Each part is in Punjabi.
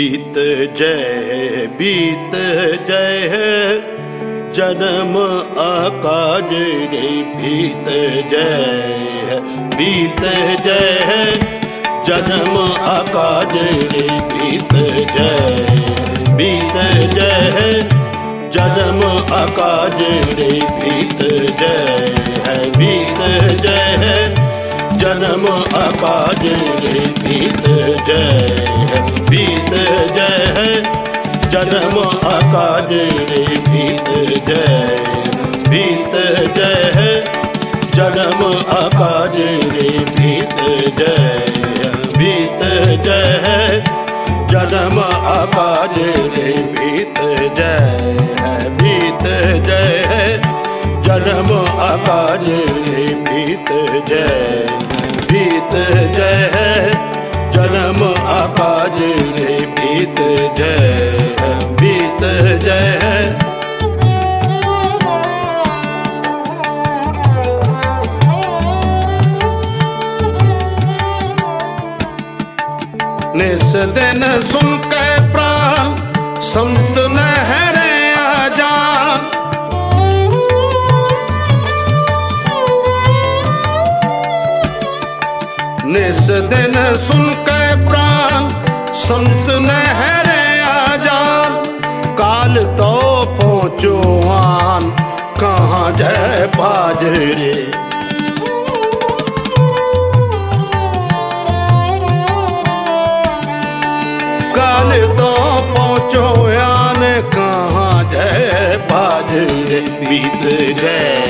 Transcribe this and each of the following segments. बीत जय बीत जय जन्म आकाज रे बीत जय बीत जय जन्म आकाज रे बीत जय बीत जय जन्म आकाज रे बीत जय है बीत जय ਜਨਮ ਅਪਾਜੇ ਬੀਤ ਜੈ ਹੈ ਬੀਤ ਜੈ ਹੈ ਜਨਮ ਅਕਾਜੇ ਬੀਤ ਜੈ ਬੀਤ ਜੈ ਹੈ ਜਨਮ ਅਕਾਜੇ ਬੀਤ ਜੈ ਬੀਤ ਜੈ ਹੈ ਜਨਮ ਅਕਾਜੇ ਬੀਤ ਜੈ ਹੈ ਬੀਤ ਜੈ ਹੈ ਜਨਮ ਅਕਾਲ ਰੇ ਬੀਤ ਜੈ ਬੀਤ ਜੈ ਜਨਮ ਅਕਾਲ ਰੇ ਬੀਤ ਜੈ ਬੀਤ ਜੈ ਨਿਸ ਦਿਨ ਸੁਣ ਦਿਨ ਸੁਣ ਕੇ ਪ੍ਰਾਨ ਸੰਤ ਨਹਿਰੇ ਆ ਜਾਨ ਕਾਲ ਤੋ ਪਹੁੰਚੋ ਆਨ ਕਹਾਂ ਜੈ ਬਾਜਰੇ ਕਾਲ ਤੋ ਪਹੁੰਚੋ ਆਨ ਕਹਾਂ ਜੈ ਬਾਜਰੇ ਬੀਤ ਜੈ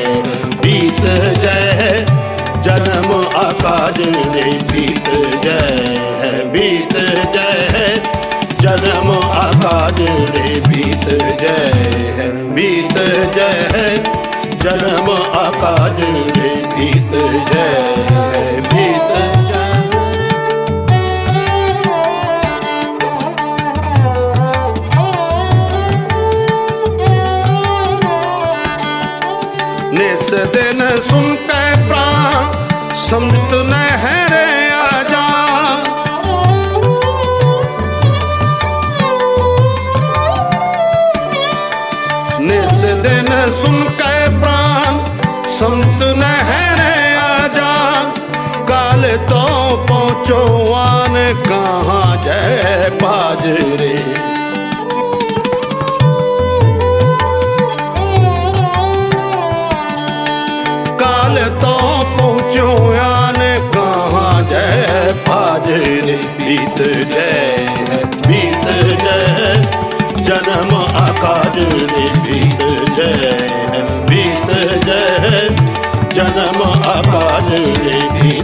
ਸੰਤ ਨਹਿਰ ਆ ਜਾ ਨਿਸ ਦਿਨ ਸੁਣ ਕੇ ਪ੍ਰਾਨ ਸੰਤ ਨਹਿਰ ਆ ਜਾ ਕਾਲ ਤੋਂ ਪਹੁੰਚੋ ਆਨ ਕਹਾਂ ਜੈ ਬਾਜਰੇ बीत गए बीत गए जन्म आकार बीत गए बीत गए जन्म आकार बीत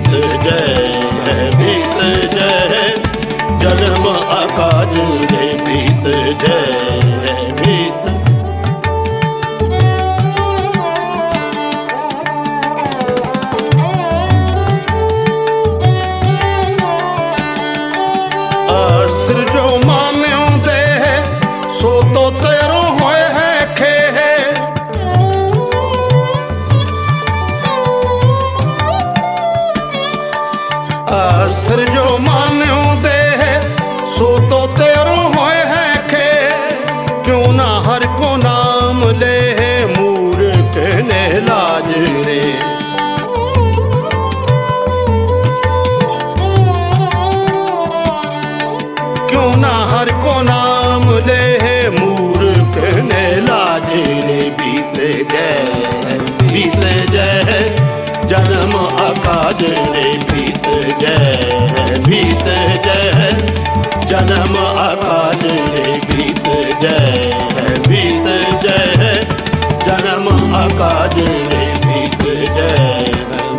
ਹੋਏ ਹੈ ਖੇ ਕਿਉਂ ਨਾ ਹਰ ਕੋ ਨਾਮ ਲੈ ਕਿਉਂ ਨਾ ਹਰ ਕੋ ਨਾਮ ਲੈ ਜਨਮ ਆਕਾਜ ਨੇ ਬੀਤ ਗਏ ਬੀਤ हम अकाल रे जय है जय जन्म अकाल रे बीत जय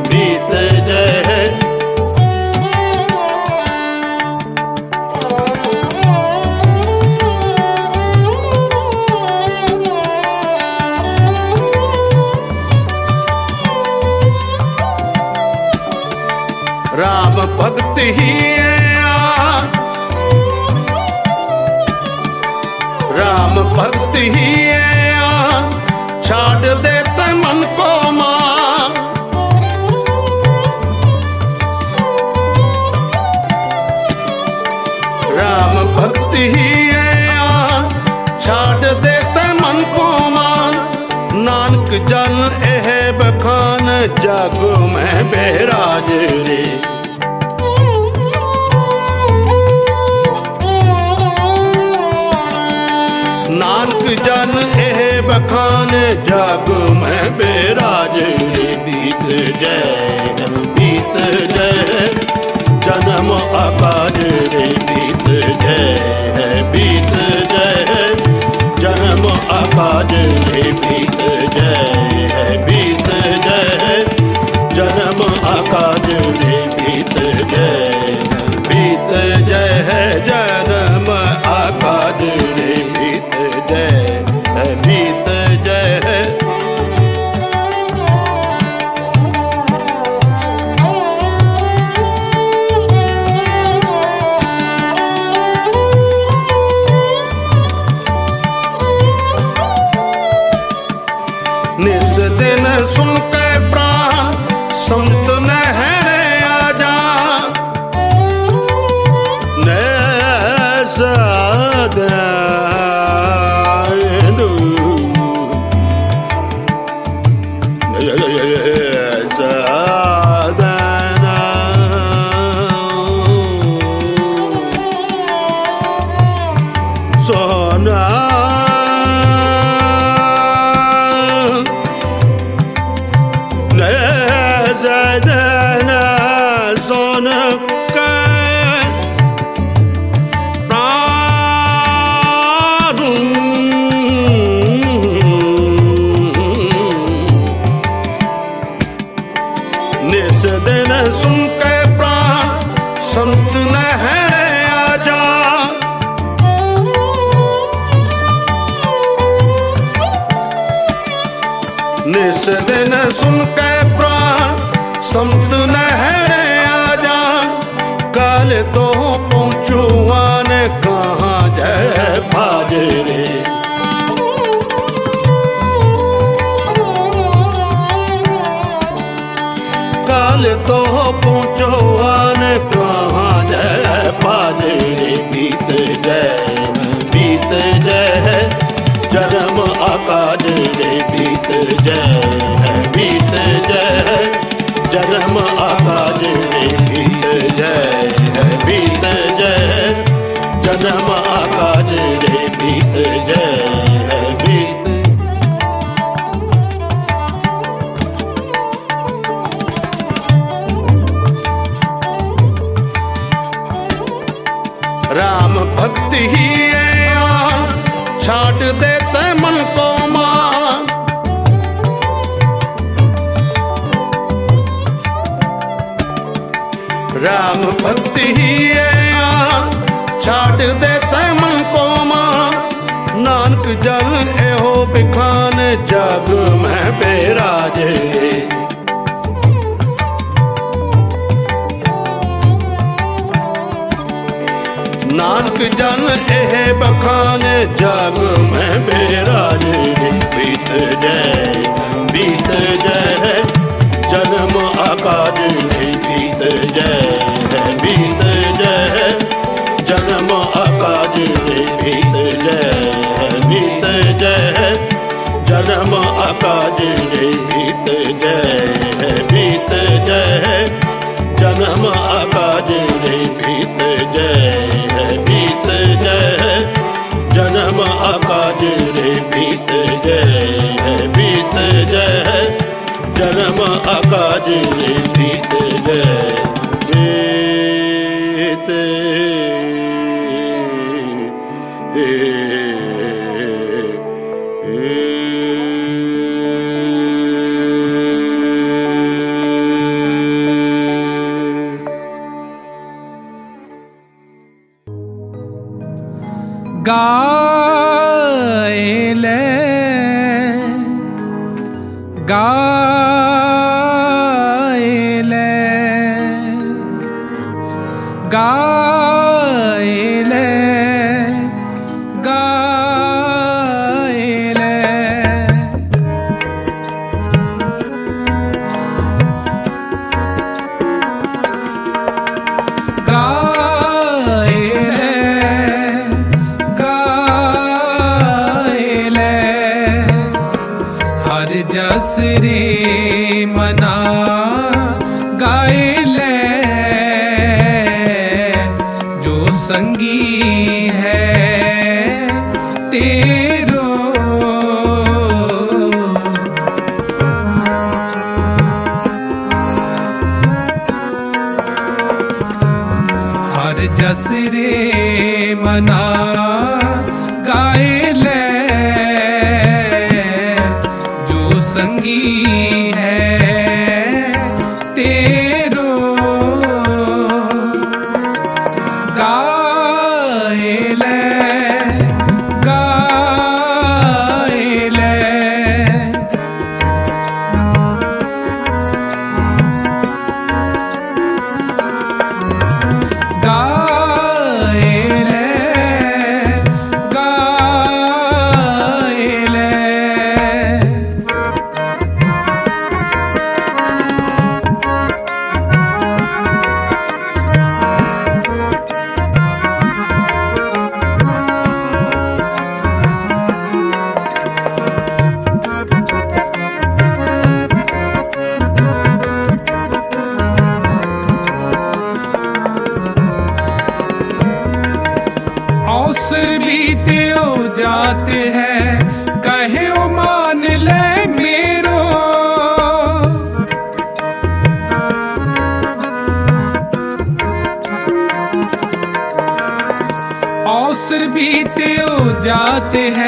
बीत जय राम भक्ति ही ਜਗ ਮੈਂ ਬਹਿਰਾਜ ਰੇ ਨਾਨਕ ਜਨ ਇਹ ਬਖਾਨ ਜਗ ਮੈਂ ਬਹਿਰਾਜ ਰੇ ਬੀਤ ਜੈ ਬੀਤ ਜੈ ਜਨਮ ਆਕਾਜ ਰੇ ਬੀਤ ਜੈ ਹੈ ਬੀਤ ਜੈ ਜਨਮ ਆਕਾਜ ਰੇ ਬੀਤ adama God God है कहे ओ मान ले मेरो अवसर बीते ओ जाते हैं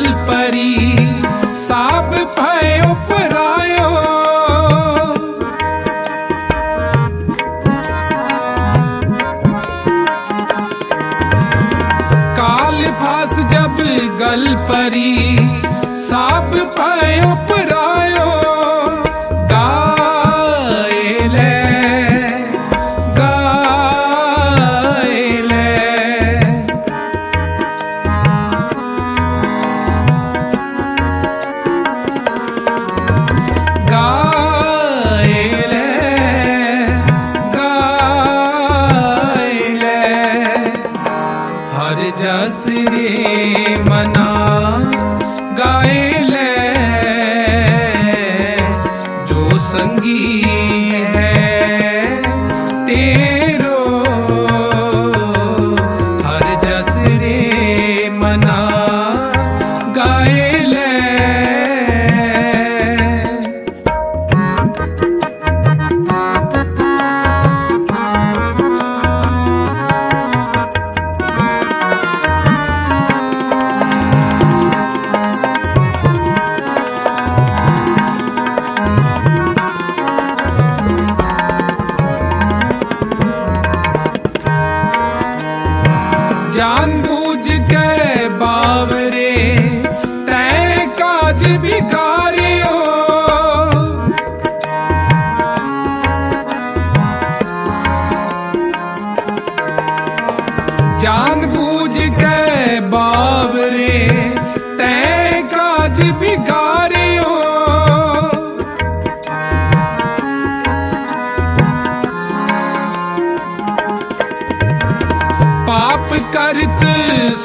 ಕಲ್ಪ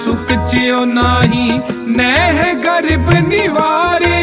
सुख चियो नाही नह गर्भ निवारे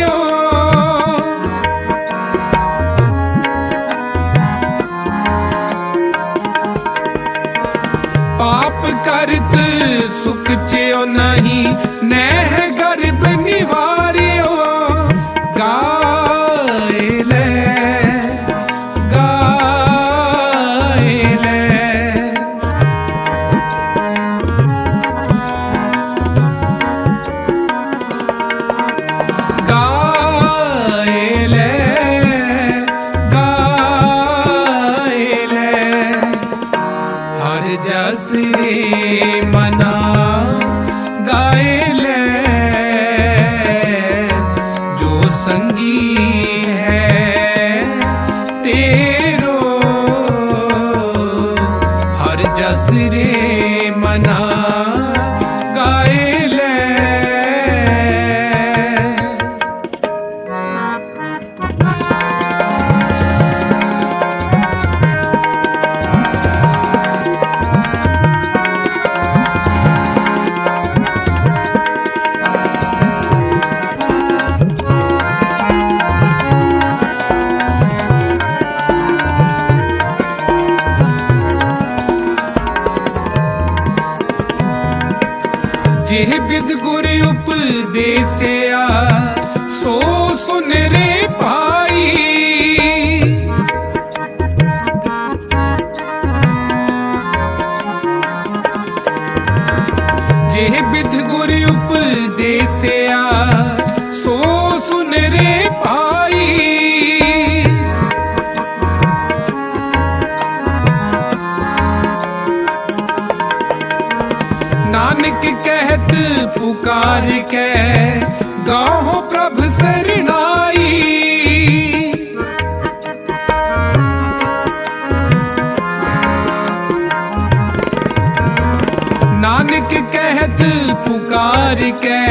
नानक कहत पुकार के गाहो प्रभ शरणाई नानक कहत पुकार के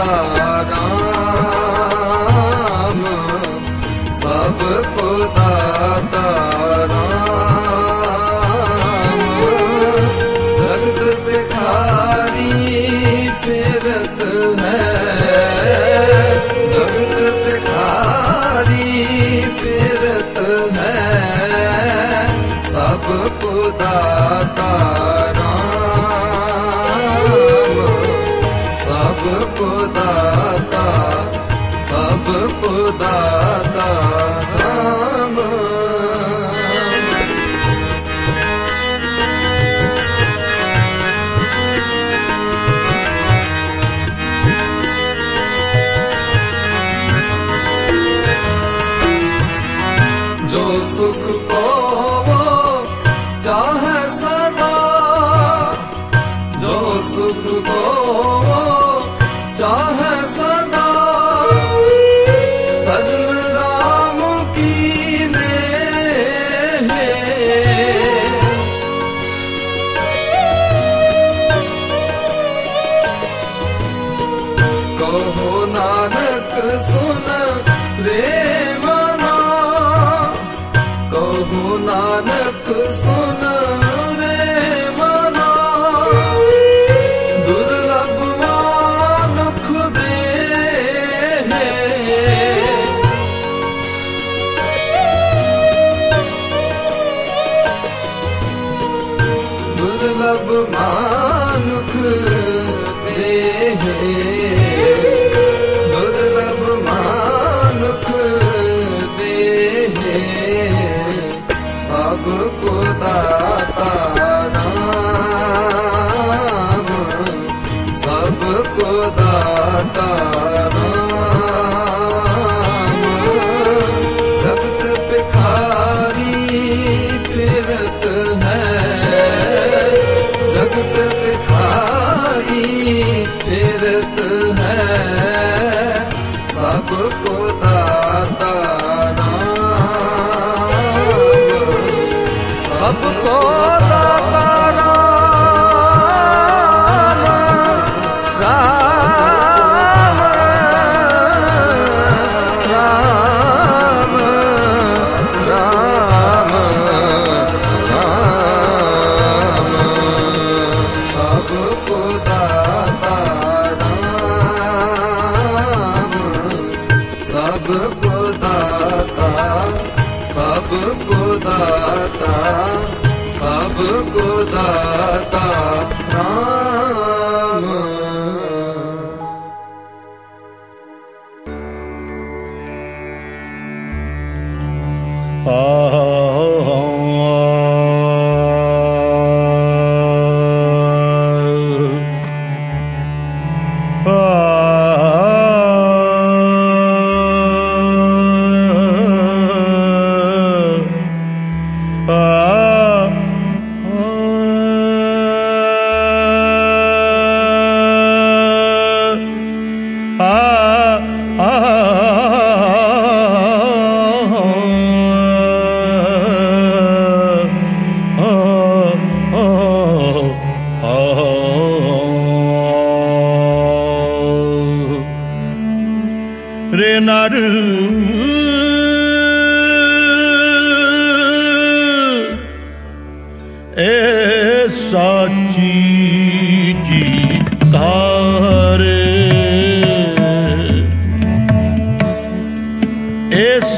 Oh.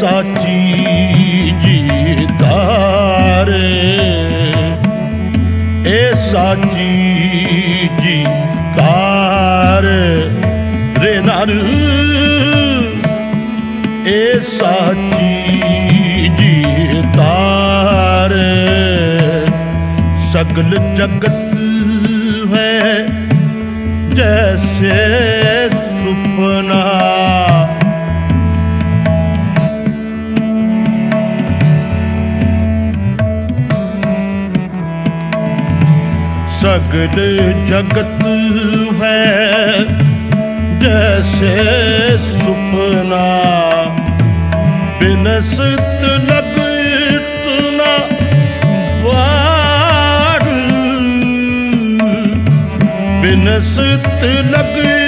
ਸਾਚੀ ਜੀ ਇਹ ਸਾਚੀ ਜੀ ਧਾਰ ਰੇ ਨਰ ਇਹ ਸਾਚੀ ਜੀ ਧਾਰ ਸਗਲ ਜਗਤ ਹੈ ਜੈਸੇ सगल जगत है जैसे सुपना बिनसत लगतना बार बिनसत लग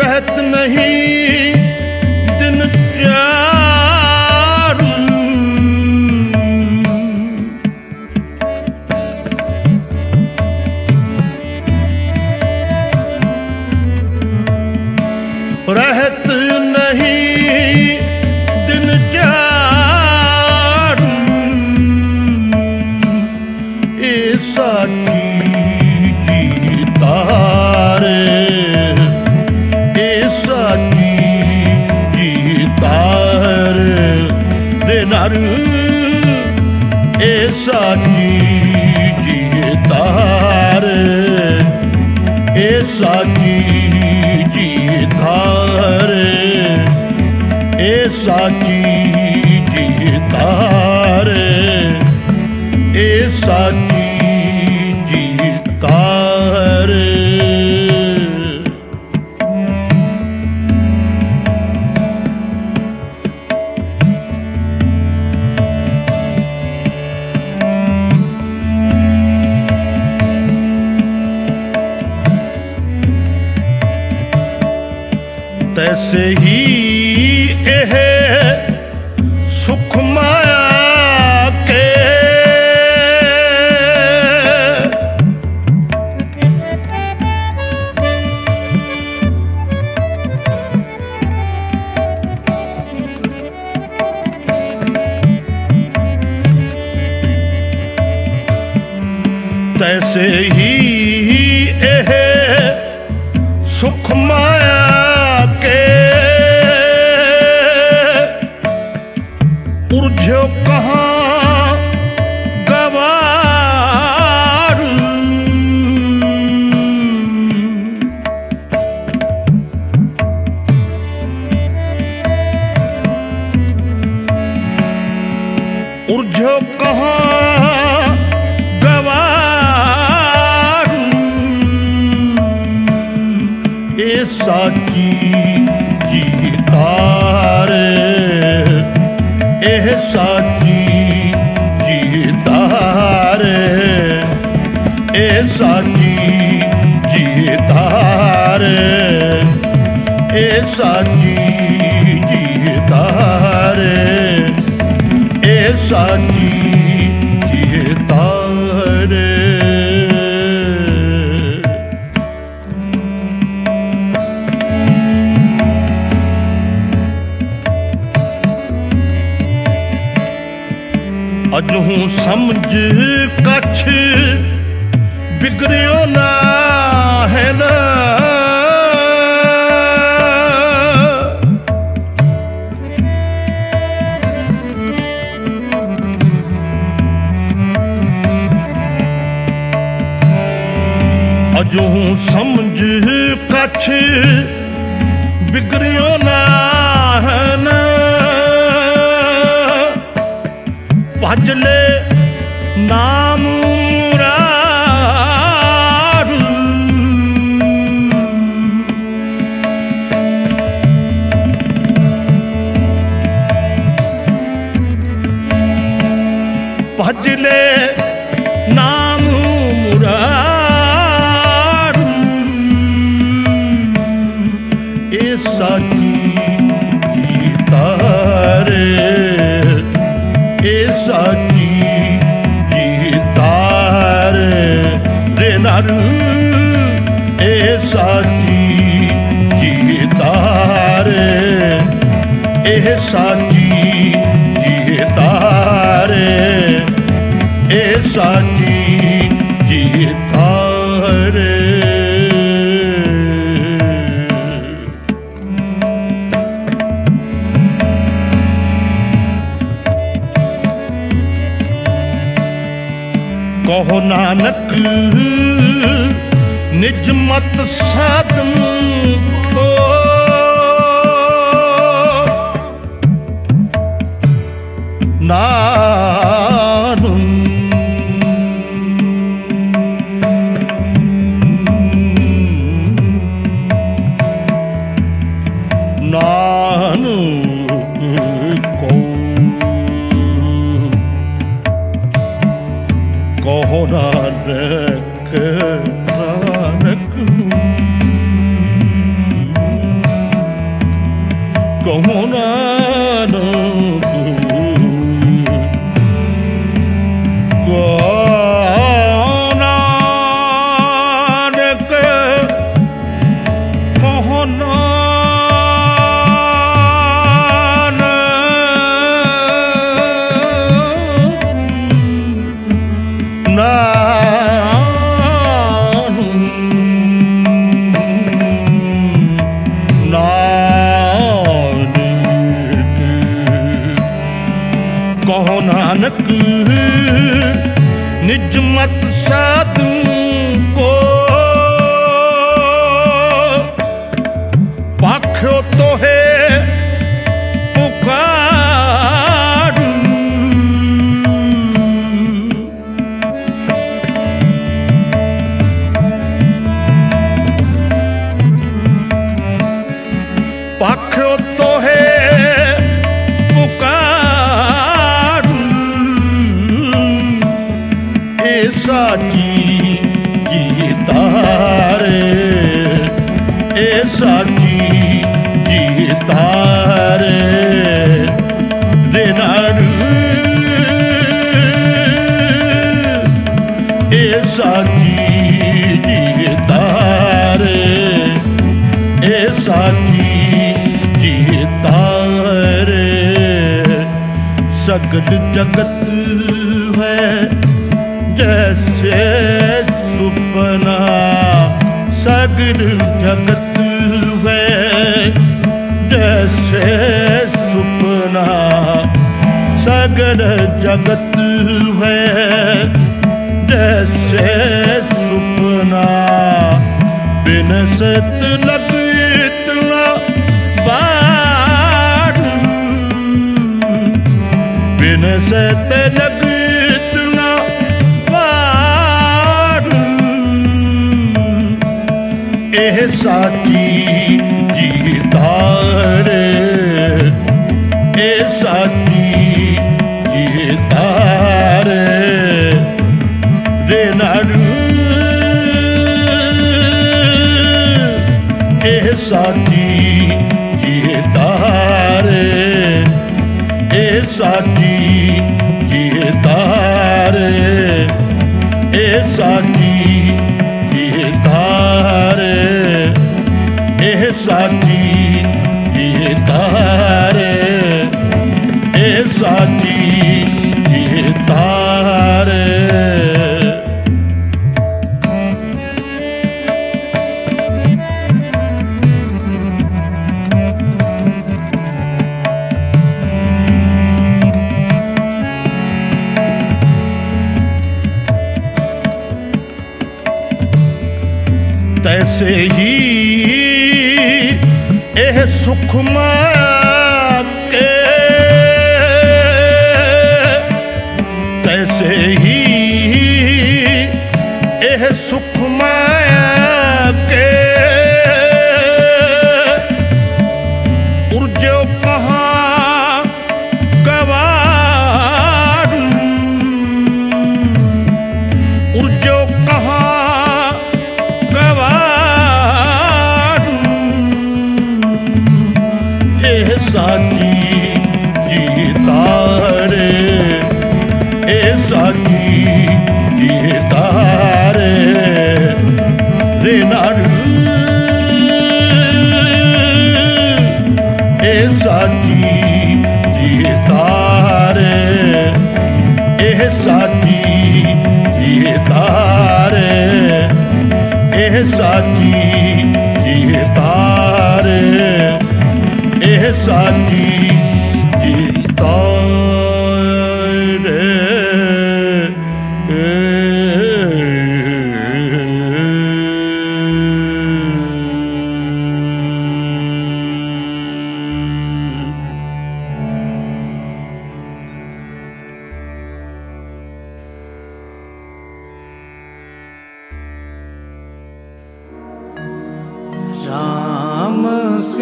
रहत नहीं ਕਰ ਏ ਸਾਚੀ ਜੀਤਾਰ ਇਹ ਸਾਚੀ ਜੀਤਾਰ ਇਹ ਸਾਚੀ a साथ diye tare Esati diye tare तैसे ही सुख में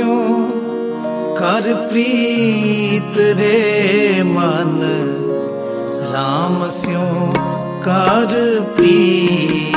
ਸਿਉ ਕਰ ਪ੍ਰੀਤ ਰੇ ਮਨ RAM ਸਿਉ ਕਰ ਪ੍ਰੀਤ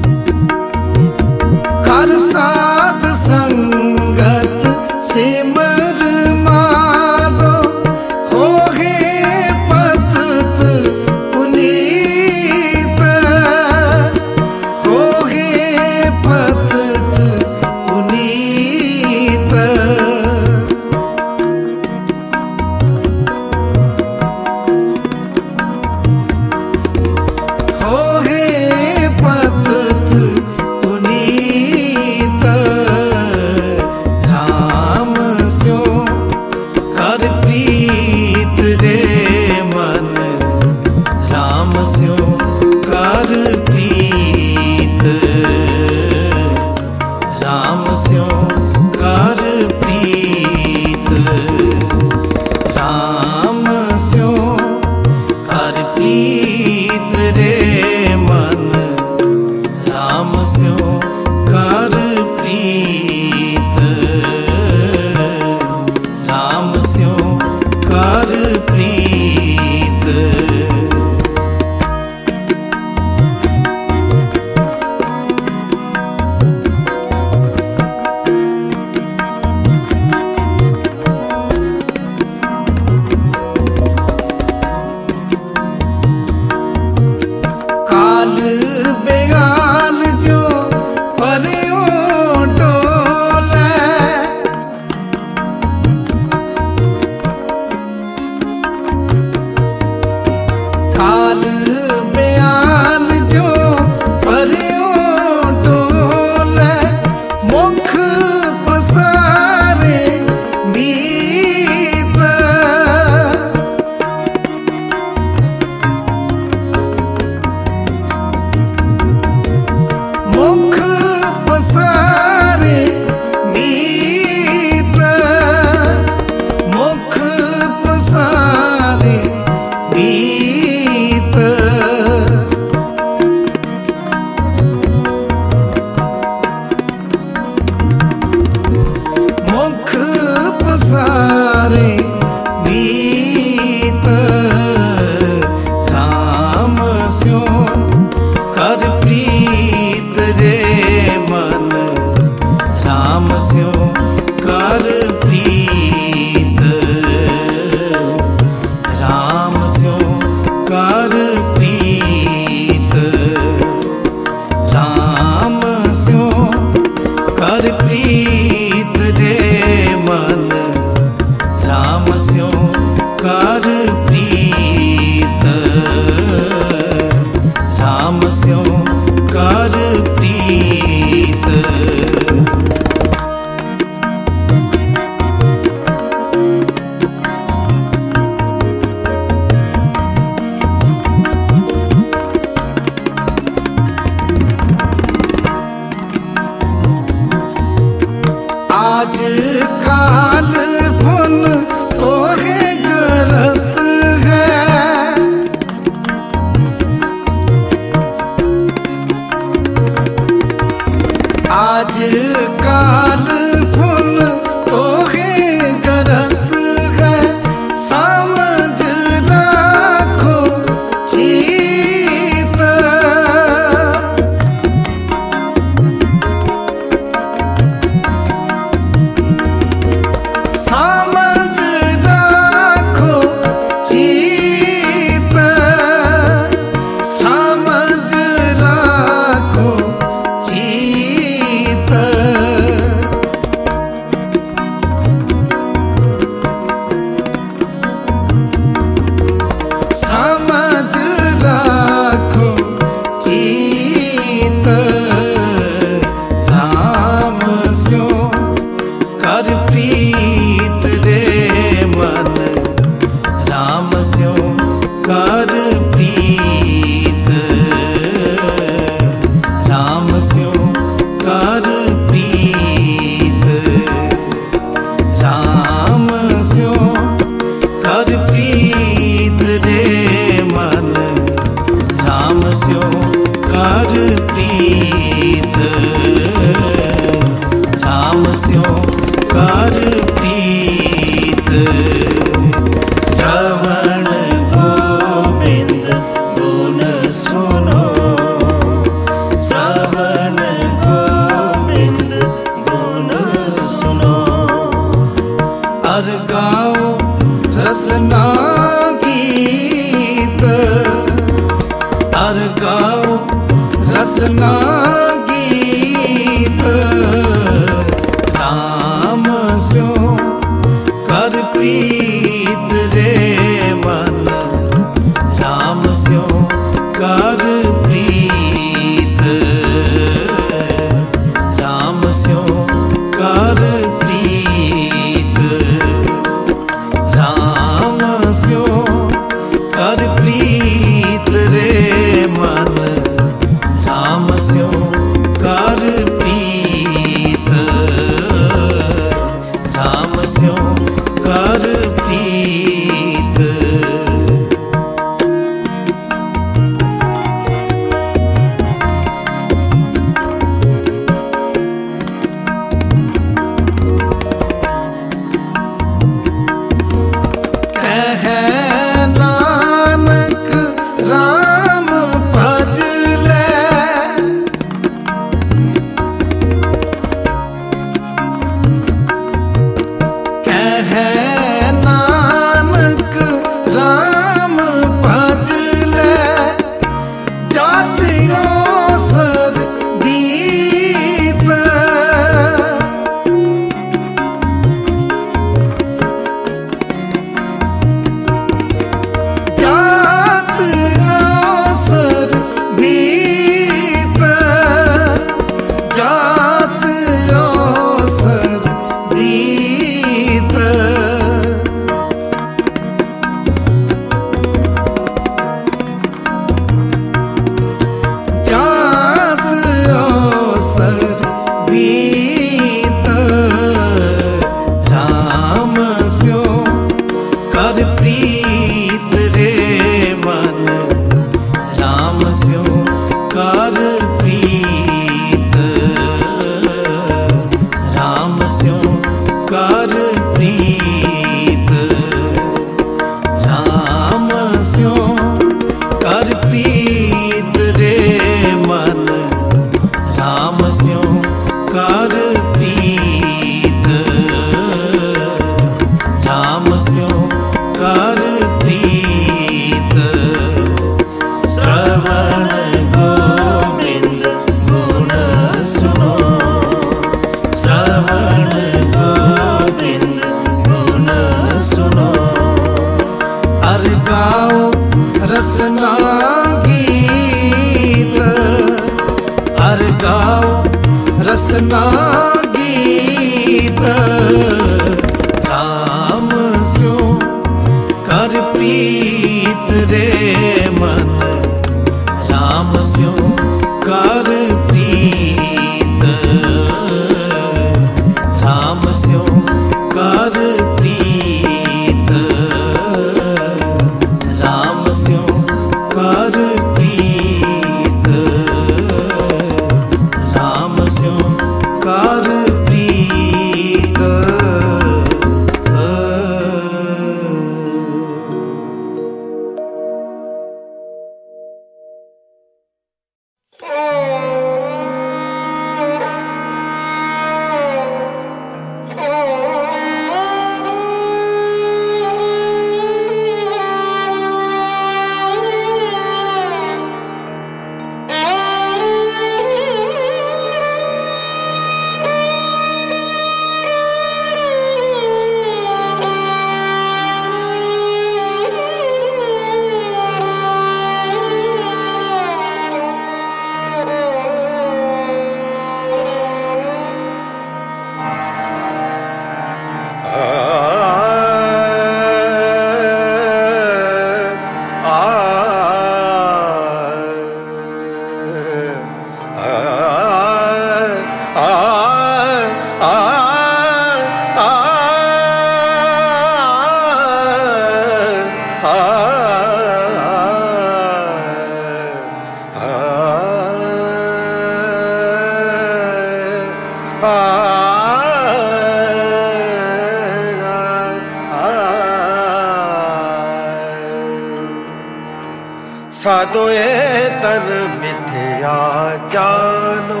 ਤੋਏ ਤਨ ਮਿਥਿਆ ਜਾਣੋ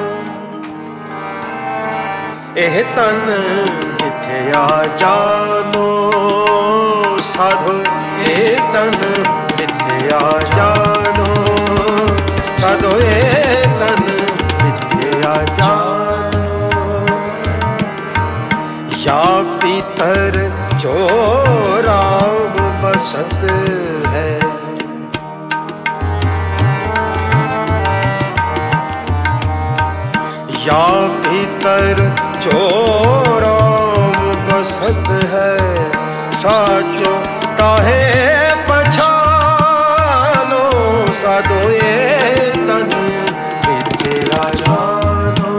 ਇਹ ਤਨ ਮਿਥਿਆ ਜਾਣੋ ਸਾਧ સાચો કહે પછાનો સાધો એ તનુ વિદ્ય જાનો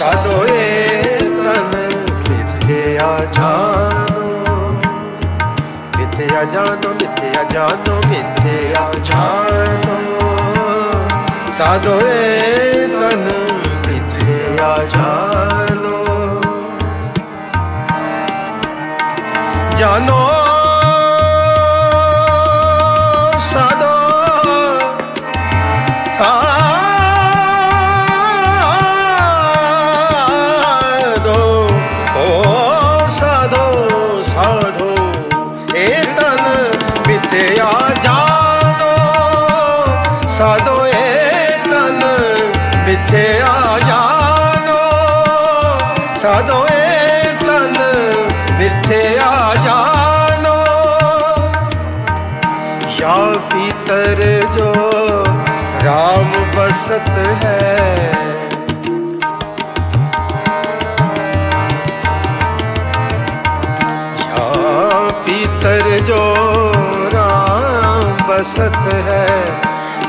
સાધો એ તન વિદ્ય જાનો વિદ્ય જાનો વિદ્ય જાનો વિદ્ય જાનો સાધો એ ya no विरासत है पीतर जो राम बसत है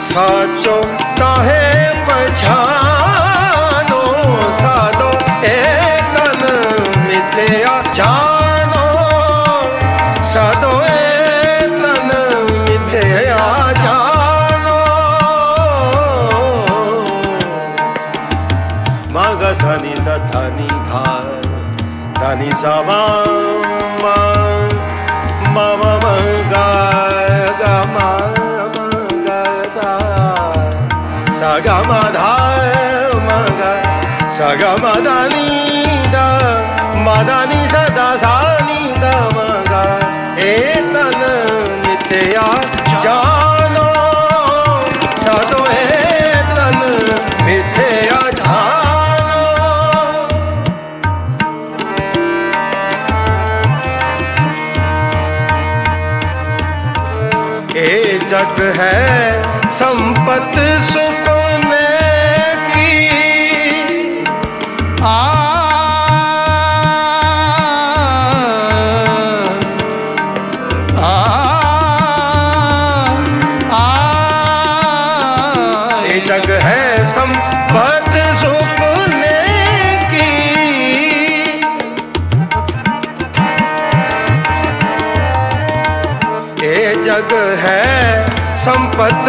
साचो ताहे मझानो सा ਨੀ ਸਾਵਾ ਮਾ ਮਾ ਮਾ ਗਾ ਗਾ ਮਾ ਗਾ ਸਾ ਸਾ ਗਾ ਮਾ ਧਾ ਮਾ ਗਾ ਸਾ ਗਾ ਮਾ ਦਾ ਨੀ ਦਾ ਮਾ ਦਾ ਨੀ ਸਾ ਦਾ ਸਾ ਨੀ ਦਾ ਮਾ ਗਾ ਏ ਤਨ ਨਿਤਿਆ ਜਾ है संपत संपत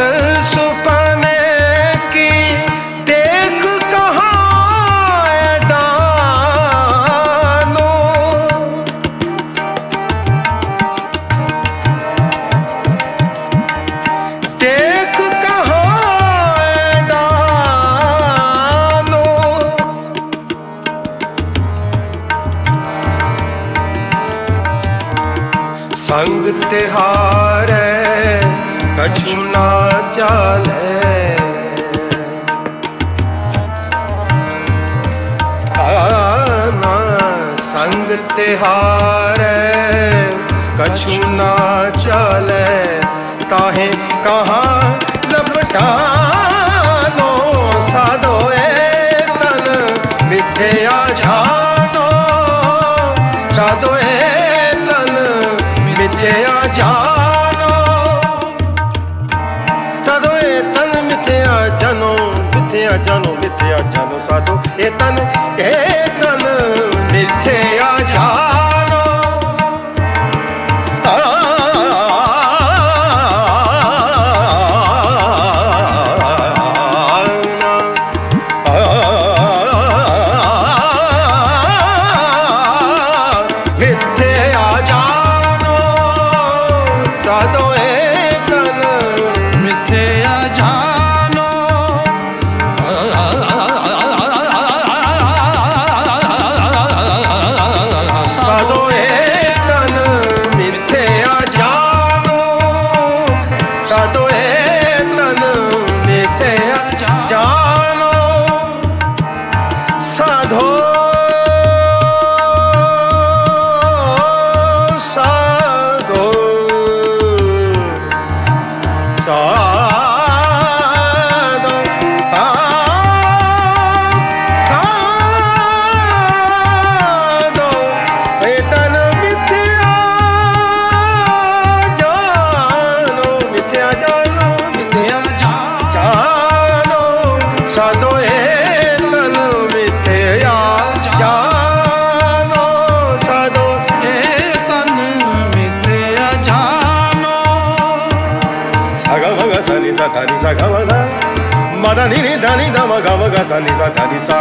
ਸਨੀਸਾ ਧਨੀਸਾ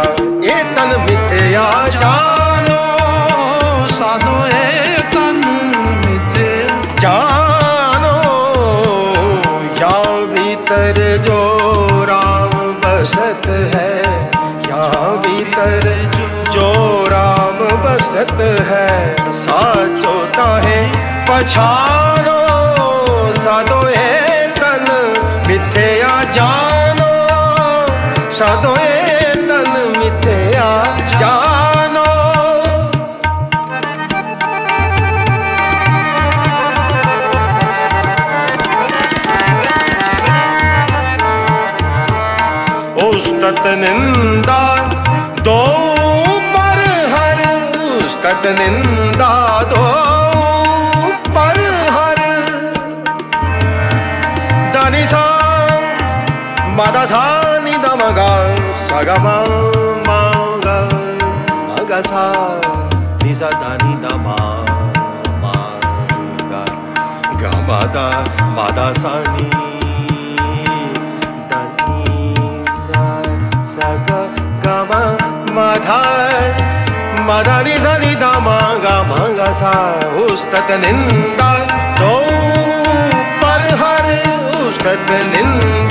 ਇਹ ਤਨ ਮਿੱਥਿਆ ਜਾਣੋ ਸਾਨੂੰ ਇਹ ਤਨ ਮਿੱਥਿਆ ਜਾਣੋ ਯਾ ਵੀਤਰ ਜੋ ਬਸਤ ਹੈ ਯਾ ਵੀਤਰ ਜੋ ਰਾਮ ਬਸਤ ਹੈ ਸਾਚੋ ਤਾਂ ਹੈ ਪਛਾਨੋ ਸਾਦੋ ਇਹ ਤਨ ਮਿੱਥਿਆ ਜਾਣੋ ਸਾਦੋ सा नि सा दा मा मा दा गा मा दा मा दा सा नि दा नि सा सा गा गा मा सा उस्तत निंदा दो पर हर उस्तत निंदा